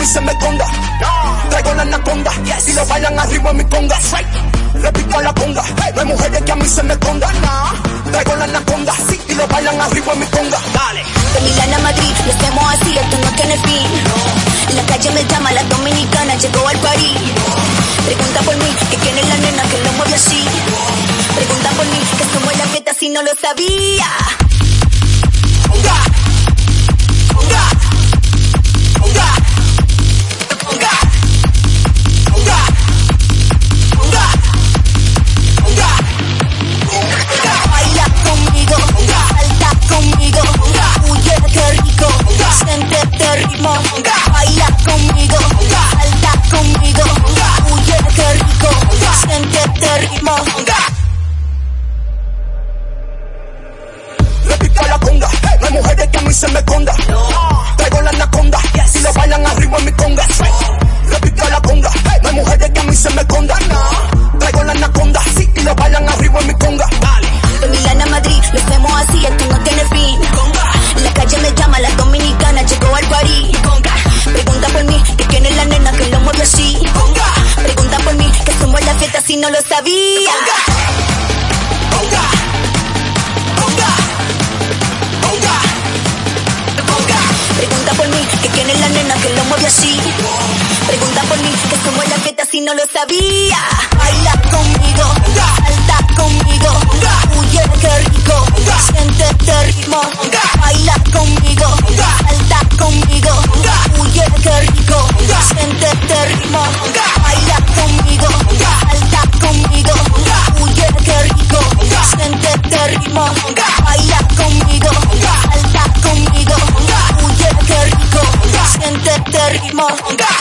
mí se me conda. Traigo la anaconda, si lo bailan arriba en mi conga. Repito a la conga, no hay mujeres que a mí se me escondan. Traigo la anaconda, y lo bailan arriba en mi conga. Dale. De Milán a Madrid, lo hacemos así, esto no tiene fin. La calle me llama, la dominicana llegó al París. Pregunta por mí, que quién es la nena que lo mueve así. Pregunta por mí, que somos la fiesta si no lo sabía. Ritmo. Repito la conga, no hay mujeres que a mí se me esconda. Traigo Pregunta por mí, que somos la fiesta si no lo sabía. Baila conmigo, salta conmigo, huye que rico, siente este ritmo. Baila conmigo, salta conmigo, huye que rico, siente este ritmo. Baila conmigo, salta conmigo, huye que rico, siente este ritmo. more.